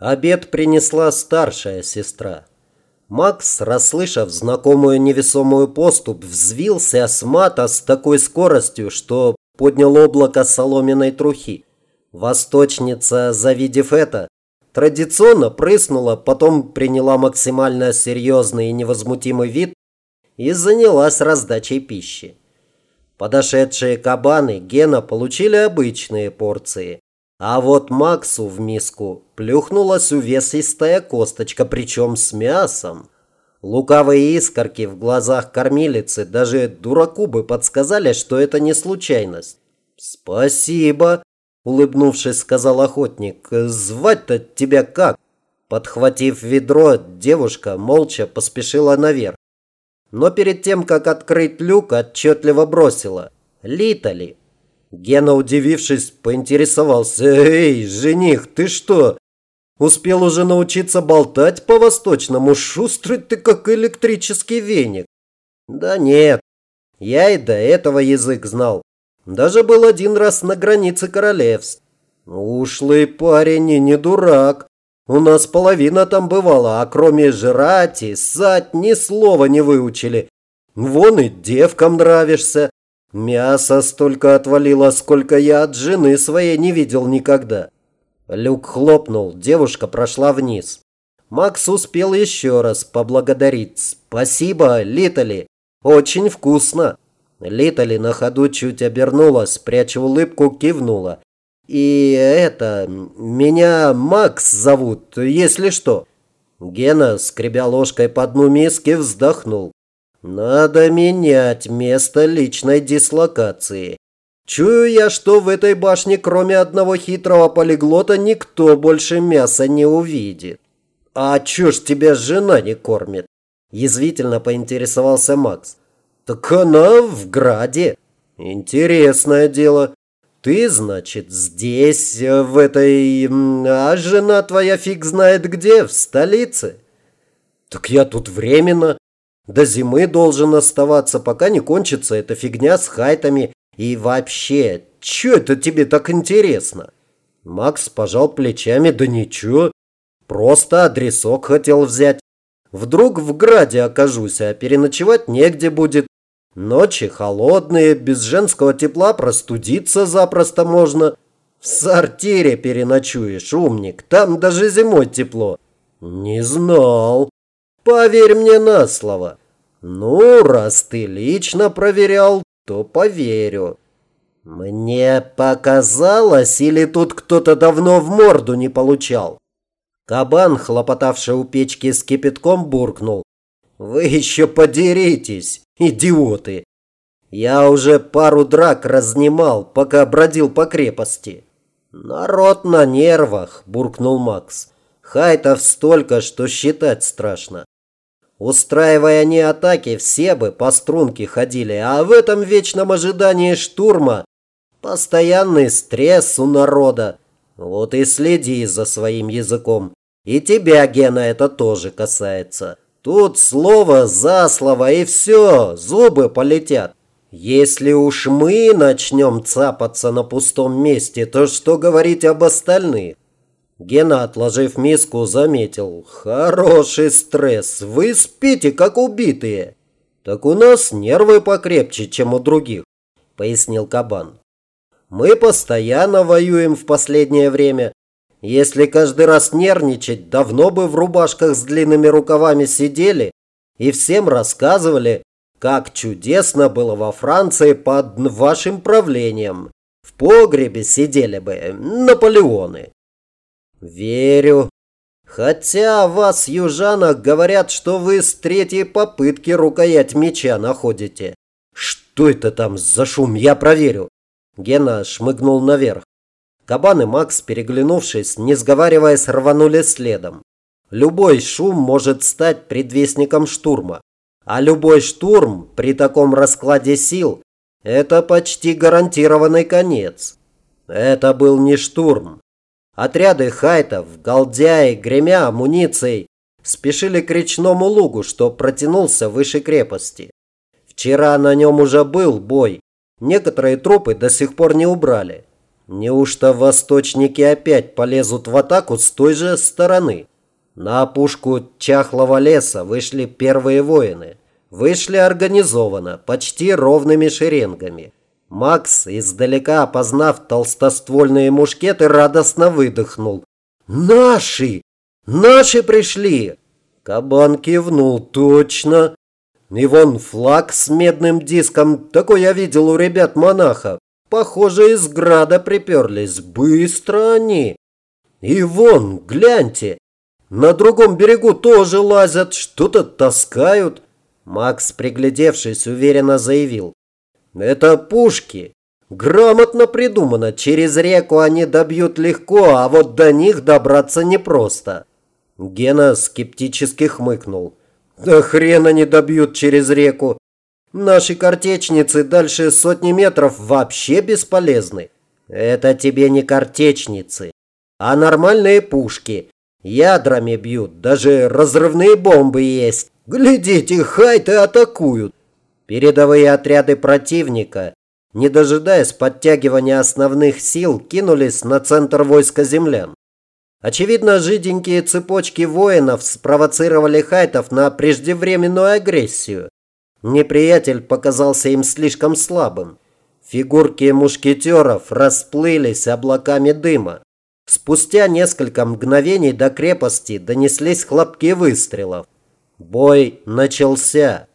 Обед принесла старшая сестра. Макс, расслышав знакомую невесомую поступь, взвился с мата с такой скоростью, что поднял облако соломенной трухи. Восточница, завидев это, традиционно прыснула, потом приняла максимально серьезный и невозмутимый вид и занялась раздачей пищи. Подошедшие кабаны Гена получили обычные порции, а вот Максу в миску плюхнулась увесистая косточка, причем с мясом. Лукавые искорки в глазах кормилицы даже дураку бы подсказали, что это не случайность. «Спасибо», – улыбнувшись, сказал охотник. «Звать-то тебя как?» Подхватив ведро, девушка молча поспешила наверх. Но перед тем, как открыть люк, отчетливо бросила. «Литали». Гена, удивившись, поинтересовался. «Эй, жених, ты что, успел уже научиться болтать по-восточному? Шустрый ты, как электрический веник». «Да нет, я и до этого язык знал. Даже был один раз на границе королевств. Ушлый парень и не дурак. У нас половина там бывала, а кроме жрать и ссать ни слова не выучили. Вон и девкам нравишься. Мясо столько отвалило, сколько я от жены своей не видел никогда. Люк хлопнул, девушка прошла вниз. Макс успел еще раз поблагодарить. «Спасибо, Литали, очень вкусно!» Литали на ходу чуть обернулась, пряча улыбку, кивнула. «И это, меня Макс зовут, если что». Гена, скребя ложкой по дну миски, вздохнул. Надо менять место личной дислокации. Чую я, что в этой башне, кроме одного хитрого полиглота, никто больше мяса не увидит. А чё ж тебя жена не кормит? Язвительно поинтересовался Макс. Так она в Граде. Интересное дело. Ты, значит, здесь, в этой... А жена твоя фиг знает где, в столице? Так я тут временно. До зимы должен оставаться, пока не кончится эта фигня с хайтами. И вообще, что это тебе так интересно? Макс пожал плечами, да ничего. Просто адресок хотел взять. Вдруг в граде окажусь, а переночевать негде будет. Ночи холодные, без женского тепла простудиться запросто можно. В сортире переночуешь, умник, там даже зимой тепло. Не знал. Поверь мне на слово. Ну, раз ты лично проверял, то поверю. Мне показалось, или тут кто-то давно в морду не получал? Кабан, хлопотавший у печки с кипятком, буркнул. Вы еще подеритесь, идиоты. Я уже пару драк разнимал, пока бродил по крепости. Народ на нервах, буркнул Макс. Хайтов столько, что считать страшно. Устраивая не атаки, все бы по струнке ходили, а в этом вечном ожидании штурма постоянный стресс у народа. Вот и следи за своим языком. И тебя, Гена, это тоже касается. Тут слово за слово и все, зубы полетят. Если уж мы начнем цапаться на пустом месте, то что говорить об остальных? Гена, отложив миску, заметил. «Хороший стресс. Вы спите, как убитые». «Так у нас нервы покрепче, чем у других», – пояснил Кабан. «Мы постоянно воюем в последнее время. Если каждый раз нервничать, давно бы в рубашках с длинными рукавами сидели и всем рассказывали, как чудесно было во Франции под вашим правлением. В погребе сидели бы Наполеоны». «Верю. Хотя вас, южанах, говорят, что вы с третьей попытки рукоять меча находите. Что это там за шум? Я проверю». Гена шмыгнул наверх. Кабан и Макс, переглянувшись, не сговариваясь, рванули следом. Любой шум может стать предвестником штурма. А любой штурм при таком раскладе сил – это почти гарантированный конец. Это был не штурм. Отряды хайтов, галдяи, гремя амуницией, спешили к речному лугу, что протянулся выше крепости. Вчера на нем уже был бой. Некоторые трупы до сих пор не убрали. Неужто восточники опять полезут в атаку с той же стороны? На опушку чахлого леса вышли первые воины. Вышли организованно, почти ровными шеренгами. Макс, издалека опознав толстоствольные мушкеты, радостно выдохнул. «Наши! Наши пришли!» Кабан кивнул. «Точно!» И вон флаг с медным диском, такой я видел у ребят монаха. Похоже, из града приперлись. Быстро они. И вон, гляньте, на другом берегу тоже лазят, что-то таскают. Макс, приглядевшись, уверенно заявил. Это пушки. Грамотно придумано. Через реку они добьют легко, а вот до них добраться непросто. Гена скептически хмыкнул. Да хрен они добьют через реку. Наши картечницы дальше сотни метров вообще бесполезны. Это тебе не картечницы, а нормальные пушки. Ядрами бьют, даже разрывные бомбы есть. Глядите, хайты атакуют. Передовые отряды противника, не дожидаясь подтягивания основных сил, кинулись на центр войска землян. Очевидно, жиденькие цепочки воинов спровоцировали хайтов на преждевременную агрессию. Неприятель показался им слишком слабым. Фигурки мушкетеров расплылись облаками дыма. Спустя несколько мгновений до крепости донеслись хлопки выстрелов. Бой начался.